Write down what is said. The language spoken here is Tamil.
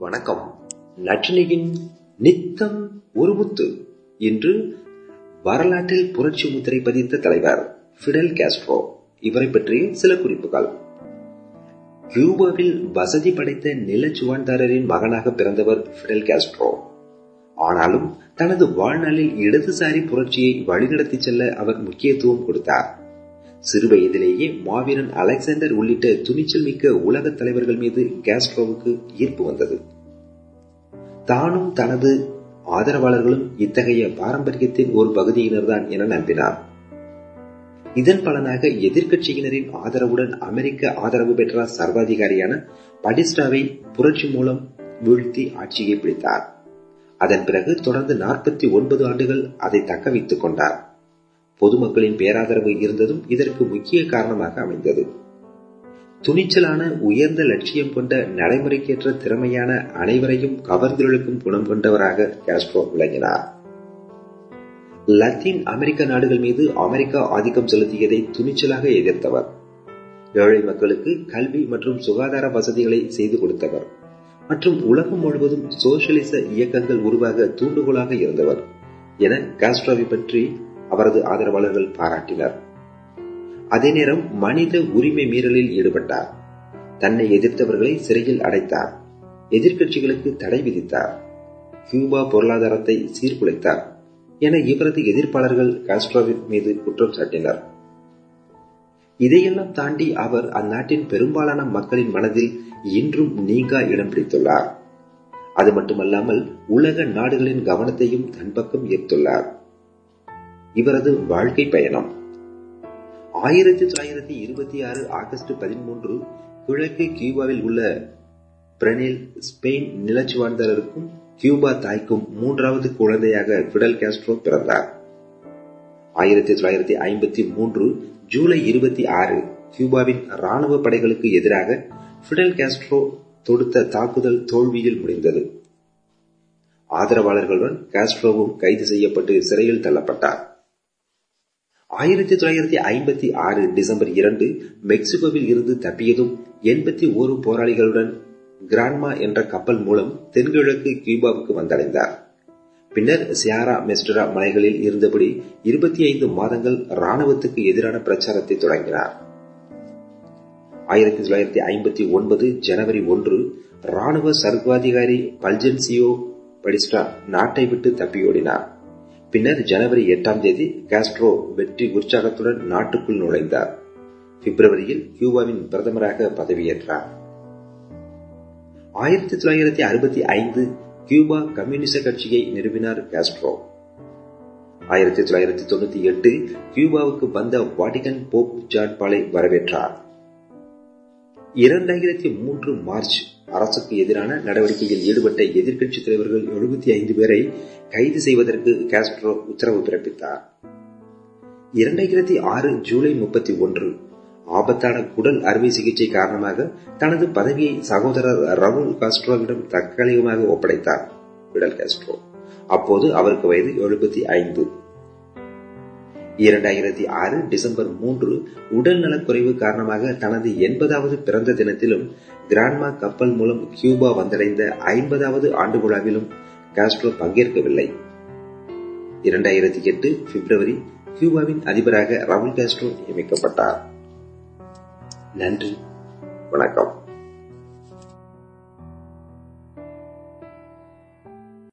வணக்கம். நற்றினியின் நித்தம் ஒரு முத்து இன்று வரலாற்றில் புரட்சி முத்திரை பதித்த தலைவர் பிடல் காஸ்ட்ரோ. இவரை பற்றிய சில குறிப்புகள். கியூபாவில் வசதி படைத்த நிலச்சுவான்தாரரின் மகனாக பிறந்தவர் பிடல் காஸ்ட்ரோ. ஆனாலும் தனது வாழ்நாளில் இடதுசாரி புரட்சியை வழிநடத்தி செல்ல அவர் முக்கியத்துவம் கொடுத்தார். சிறு வயதிலேயே மாவீரன் அலெக்சாண்டர் உள்ளிட்ட துணிச்சல் மிக்க உலக தலைவர்கள் மீது கேஸ்ட்ரோவுக்கு ஈர்ப்பு வந்தது. தானும் தனது ஆதரவாளர்களும் இத்தகைய பாரம்பரியத்தின் ஒரு பகுதியினர்தான் என நம்பினார். இதன் பலனாக எதிர்கட்சியினரின் ஆதரவுடன் அமெரிக்க ஆதரவு பெற்ற சர்வாதிகாரியான படிஸ்டாவை புரட்சி மூலம் வீழ்த்தி ஆட்சியை பிடித்தார். அதன் பிறகு தொடர்ந்து நாற்பத்தி ஒன்பது ஆண்டுகள் அதை தக்க வைத்துக் கொண்டார். பொதுமக்களின் பேராதரவு இருந்ததும் இதற்கு முக்கிய காரணமாக அமைந்தது. துணிச்சலான உயர்ந்த லட்சியம் கொண்ட நடைமுறைக்கேற்ற திறமையான அனைவரையும் கவர்ந்தெழுக்கும் குணம் கொண்டவராக காஸ்ட்ரோ விளங்கினார். லத்தீன் அமெரிக்க நாடுகள் மீது அமெரிக்கா ஆதிக்கம் செலுத்தியதை துணிச்சலாக எதிர்த்தவர். ஏழை மக்களுக்கு கல்வி மற்றும் சுகாதார வசதிகளை செய்து கொடுத்தவர். மற்றும் உலகம் முழுவதும் சோசியலிச இயக்கங்கள் உருவாக தூண்டுகோலாக இருந்தவர். என காஸ்ட்ரோவை பற்றி அவரது ஆதரவாளர்கள் பாராட்டினர். அதே நேரம் மனித உரிமை மீறலில் ஈடுபட்டார். தன்னை எதிர்த்தவர்களை சிறையில் அடைத்தார். எதிர்கட்சிகளுக்கு தடை விதித்தார். கியூபா பொருளாதாரத்தை சீர்குலைத்தார் என இவரது எதிர்ப்பாளர்கள் காஸ்ட்ரோவின் மீது குற்றம் சாட்டினர். இதையெல்லாம் தாண்டி அவர் அந்நாட்டின் பெரும்பாலான மக்களின் மனதில் இன்றும் நீங்கா இடம் பிடித்துள்ளார். அது மட்டுமல்லாமல் உலக நாடுகளின் கவனத்தையும் தன் பக்கம் ஈர்த்துள்ளார். இவரது வாழ்க்கை பயணம். ஆயிரத்தி தொள்ளாயிரத்தி இருபத்தி ஆறு ஆகஸ்ட் பதிமூன்று கிழக்கு கியூபாவில் உள்ள பிரனில் ஸ்பெயின் நிலச்சுவார்ந்தருக்கும் கியூபா தாய்க்கும் மூன்றாவது குழந்தையாக பிடல் காஸ்ட்ரோ பிறந்தார். ஆயிரத்தி தொள்ளாயிரத்தி ஐம்பத்தி மூன்று ஜூலை இருபத்தி ஆறு கியூபாவின் ராணுவ படைகளுக்கு எதிராக பிடல் காஸ்ட்ரோ தொடுத்த தாக்குதல் தோல்வியில் முடிந்தது. ஆதரவாளர்களுடன் காஸ்ட்ரோவும் கைது செய்யப்பட்டு சிறையில் தள்ளப்பட்டார். ஆயிரத்தி தொள்ளாயிரத்தி ஐம்பத்தி ஆறு டிசம்பர் இரண்டு மெக்சிகோவில் இருந்து தப்பியதும் எண்பத்தி ஓரு போராளிகளுடன் கிராண்ட்மா என்ற கப்பல் மூலம் தென்கிழக்கு கியூபாவுக்கு வந்தடைந்தார். பின்னர் சியாரா மெஸ்டரா மலைகளில் இருந்தபடி இருபத்தி ஐந்து மாதங்கள் ராணுவத்துக்கு எதிரான பிரச்சாரத்தை தொடங்கினார். ஆயிரத்தி தொள்ளாயிரத்தி ஐம்பத்தி ஒன்பது ஜனவரி ஒன்று ராணுவ சர்வாதிகாரி பல்ஜென்சியோ படிஸ்டா நாட்டை விட்டு தப்பியோடினார். பின்னர் ஜனவரி எட்டாம் தேதி காஸ்ட்ரோ வெற்றி உற்சாகத்துடன் நாட்டுக்குள் நுழைந்தார். பிப்ரவரியில் கியூபாவின் பிரதமராக பதவியேற்றார். ஆயிரத்தி தொள்ளாயிரத்தி அறுபத்தி ஐந்து கியூபா கம்யூனிச கட்சியை நிறுவினார் காஸ்ட்ரோ. ஆயிரத்தி தொள்ளாயிரத்தி தொண்ணூத்தி எட்டு கியூபாவுக்கு வந்த வாட்டிகன் போப் ஜான் பாலை வரவேற்றார். இரண்டாயிரத்தி மூன்று மார்ச் அரசுக்கு எதிரான நடவடிக்கையில் ஈடுபட்ட எதிர்க்கட்சி தலைவர்கள் எழுபத்தி ஐந்து பேரை கைது செய்வதற்கு காஸ்ட்ரோ உத்தரவு பிறப்பித்தார். இரண்டாயிரத்தி ஆறு ஜூலை முப்பத்தி ஒன்று ஆபத்தான குடல் அறுவை சிகிச்சை காரணமாக தனது பதவியை சகோதரர் ரவுல் காஸ்ட்ரோவிடம் தற்காலிகமாக ஒப்படைத்தார் விடல் காஸ்ட்ரோ. அப்போது அவருக்கு வயது எழுபத்தி ஐந்து. இரண்டாயிரத்தி ஆறு டிசம்பர் மூன்று உடல் நலக்குறைவு காரணமாக தனது எண்பதாவது பிறந்த தினத்திலும் கிராண்ட்மா கப்பல் மூலம் கியூபா வந்தடைந்த ஐம்பதாவது ஆண்டு விழாவிலும் காஸ்ட்ரோ பங்கேற்கவில்லை. இரண்டாயிரத்தி எட்டு பிப்ரவரி கியூபாவின் அதிபராக ரவுல் காஸ்ட்ரோ நியமிக்கப்பட்டார். நன்றி. வணக்கம்.